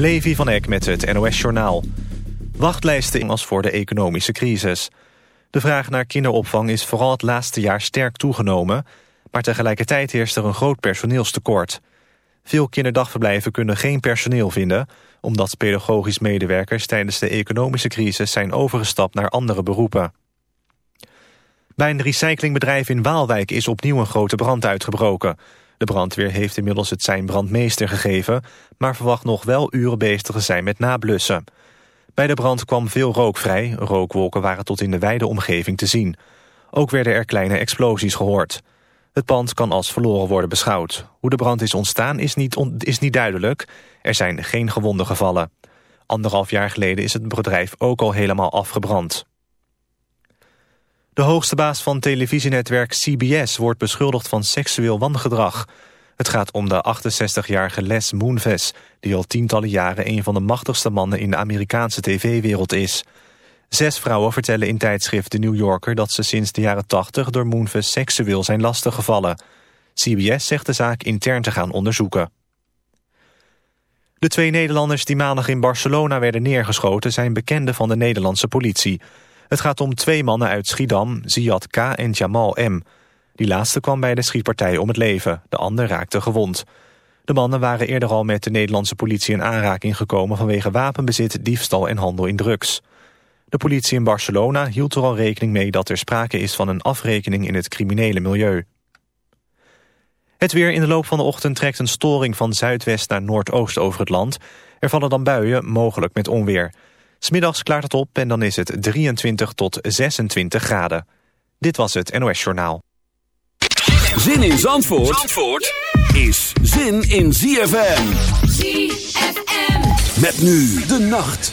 Levi van Eck met het NOS-journaal. Wachtlijsten als voor de economische crisis. De vraag naar kinderopvang is vooral het laatste jaar sterk toegenomen... maar tegelijkertijd heerst er een groot personeelstekort. Veel kinderdagverblijven kunnen geen personeel vinden... omdat pedagogisch medewerkers tijdens de economische crisis... zijn overgestapt naar andere beroepen. Bij een recyclingbedrijf in Waalwijk is opnieuw een grote brand uitgebroken... De brandweer heeft inmiddels het zijn brandmeester gegeven... maar verwacht nog wel uren bezig te zijn met nablussen. Bij de brand kwam veel rook vrij. Rookwolken waren tot in de wijde omgeving te zien. Ook werden er kleine explosies gehoord. Het pand kan als verloren worden beschouwd. Hoe de brand is ontstaan is niet, is niet duidelijk. Er zijn geen gewonden gevallen. Anderhalf jaar geleden is het bedrijf ook al helemaal afgebrand. De hoogste baas van televisienetwerk CBS wordt beschuldigd van seksueel wangedrag. Het gaat om de 68-jarige Les Moonves... die al tientallen jaren een van de machtigste mannen in de Amerikaanse tv-wereld is. Zes vrouwen vertellen in tijdschrift The New Yorker... dat ze sinds de jaren 80 door Moonves seksueel zijn lastiggevallen. CBS zegt de zaak intern te gaan onderzoeken. De twee Nederlanders die maandag in Barcelona werden neergeschoten... zijn bekenden van de Nederlandse politie... Het gaat om twee mannen uit Schiedam, Ziad K. en Jamal M. Die laatste kwam bij de schietpartij om het leven. De ander raakte gewond. De mannen waren eerder al met de Nederlandse politie in aanraking gekomen... vanwege wapenbezit, diefstal en handel in drugs. De politie in Barcelona hield er al rekening mee... dat er sprake is van een afrekening in het criminele milieu. Het weer in de loop van de ochtend trekt een storing van zuidwest naar noordoost over het land. Er vallen dan buien, mogelijk met onweer... Smiddags klaart het op en dan is het 23 tot 26 graden. Dit was het NOS Journaal. Zin in Zandvoort, is zin in ZFM. ZFM. Met nu de nacht.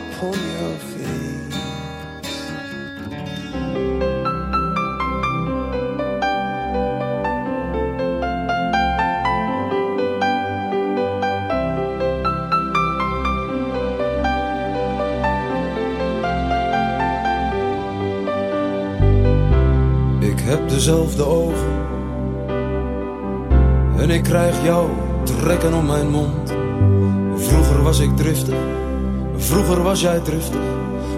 woorden mijn mond. Vroeger was ik driftig, vroeger was jij driftig,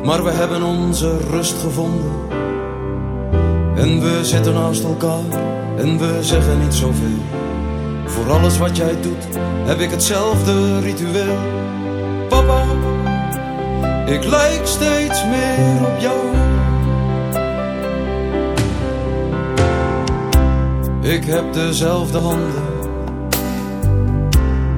maar we hebben onze rust gevonden. En we zitten naast elkaar en we zeggen niet zoveel. Voor alles wat jij doet heb ik hetzelfde ritueel. Papa, ik lijk steeds meer op jou. Ik heb dezelfde handen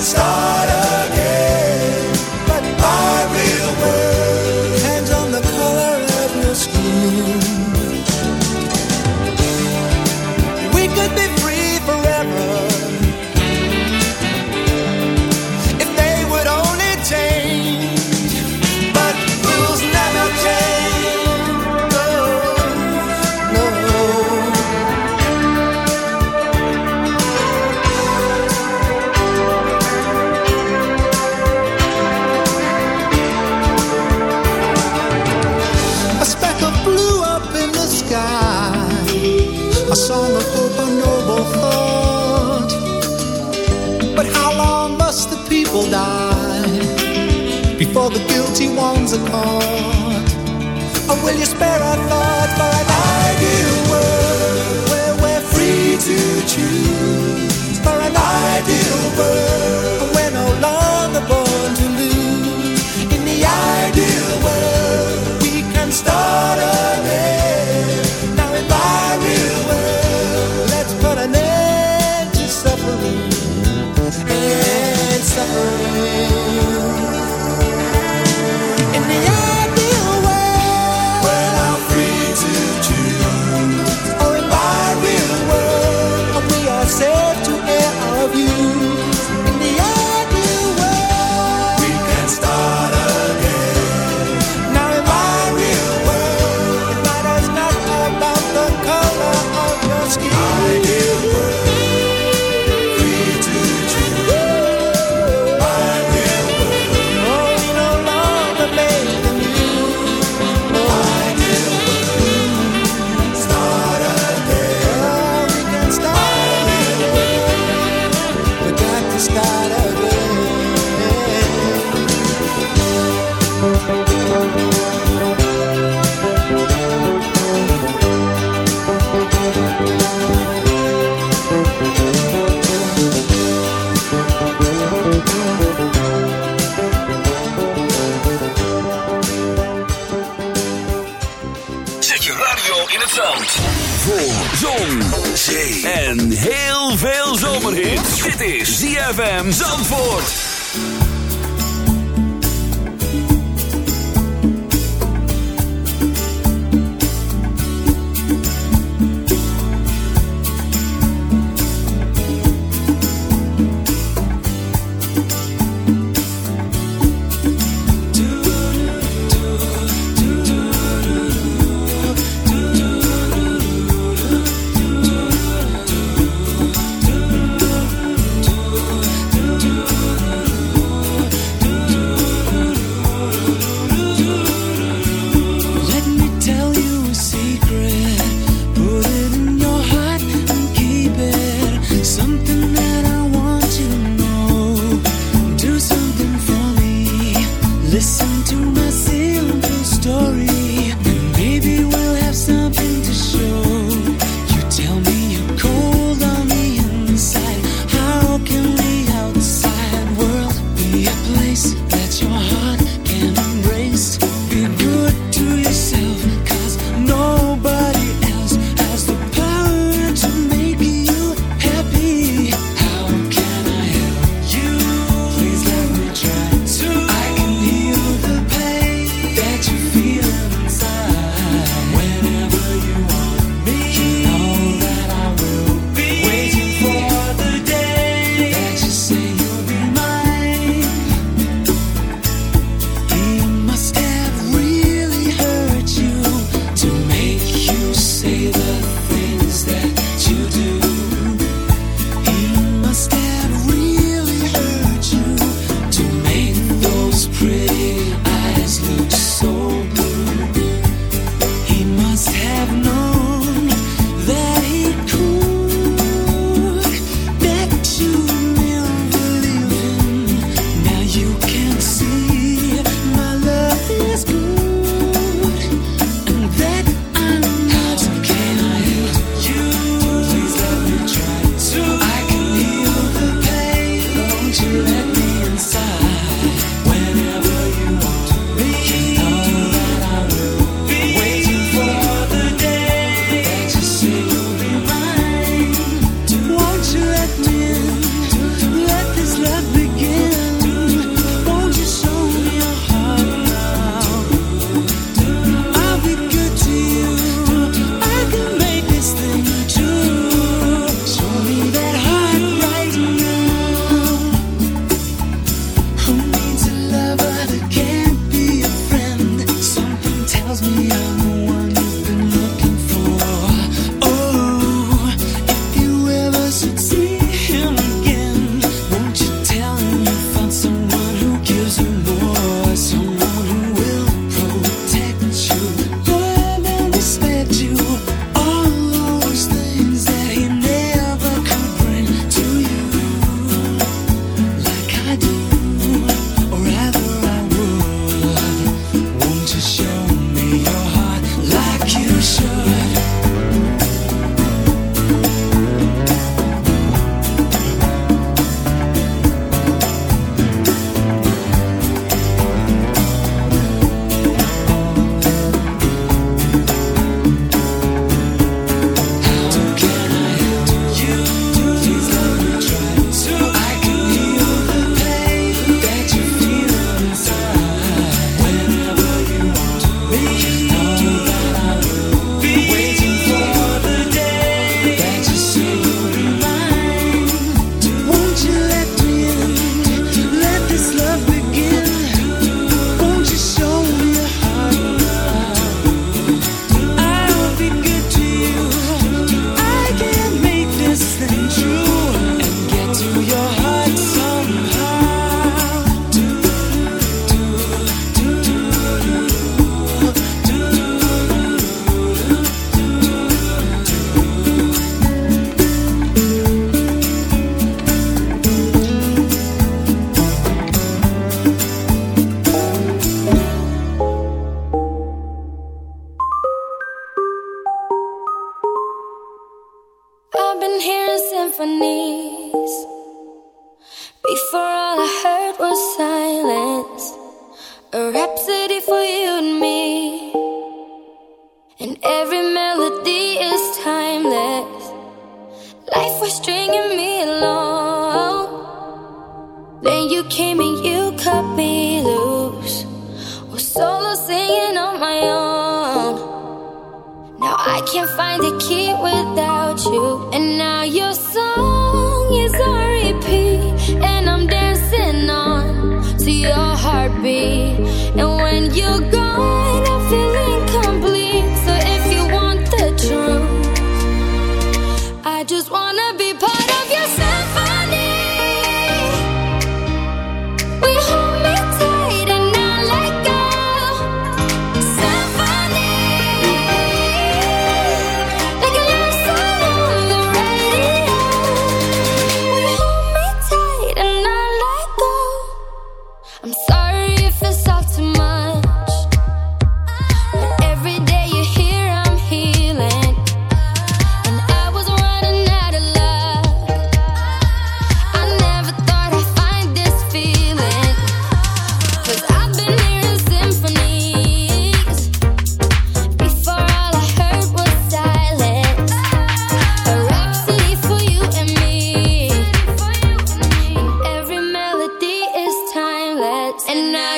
start again.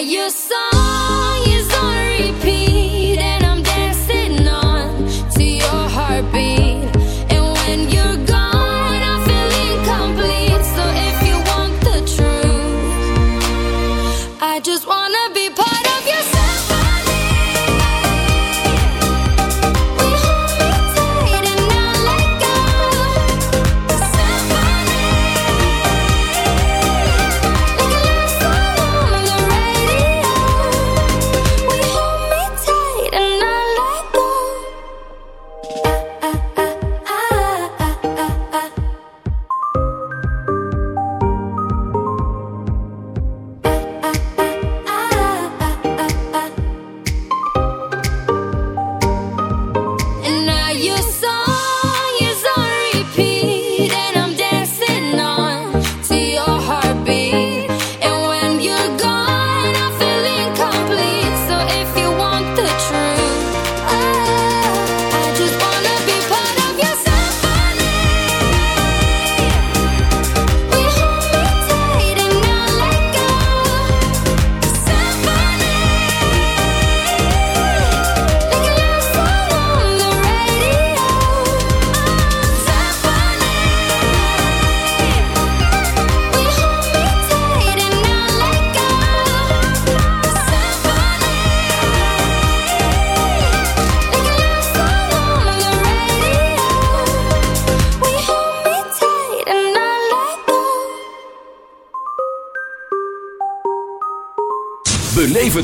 your song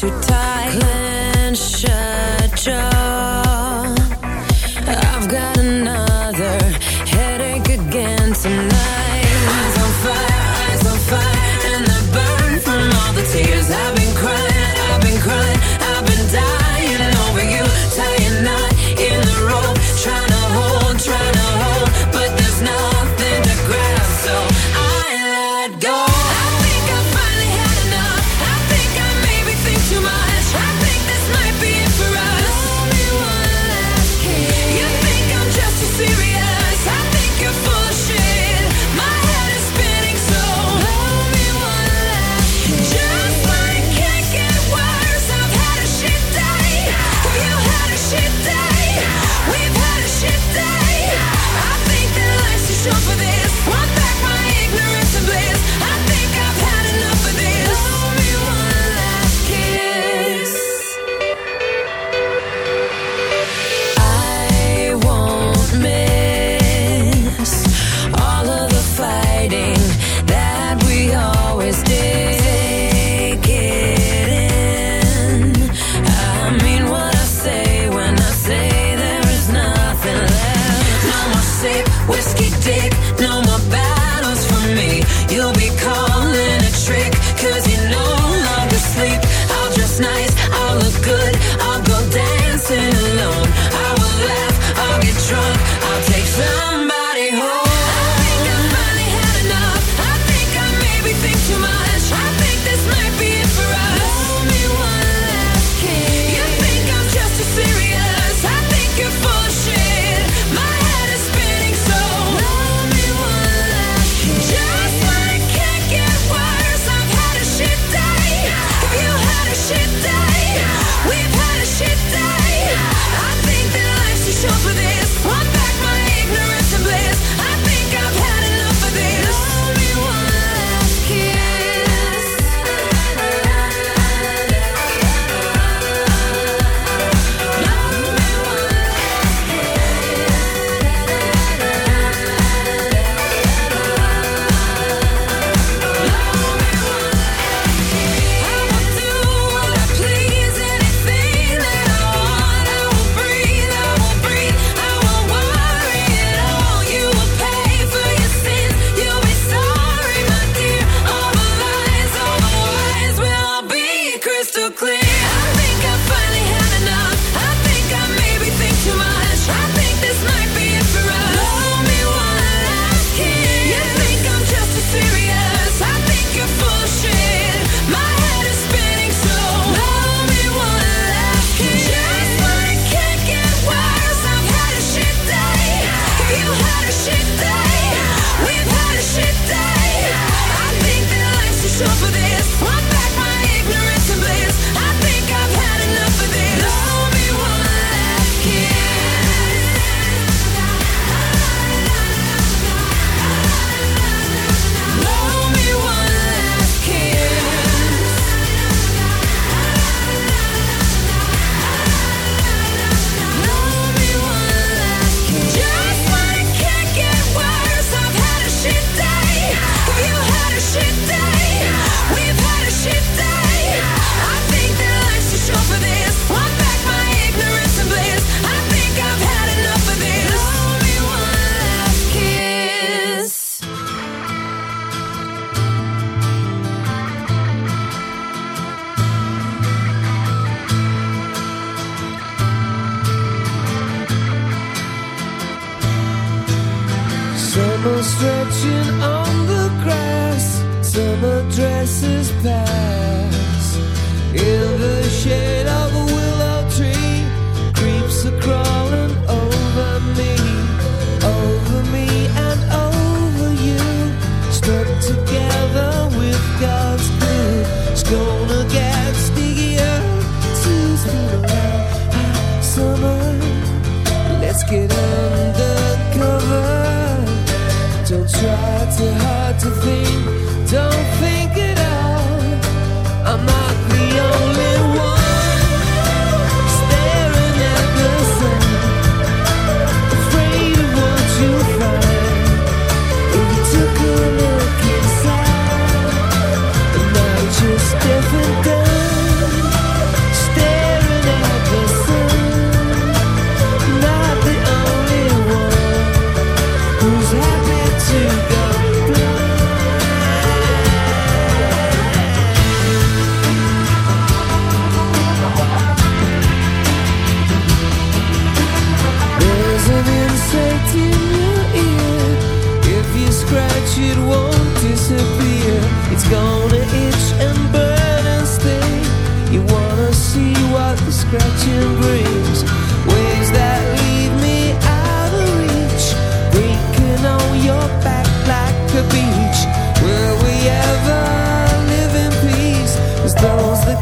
too tired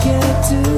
Get to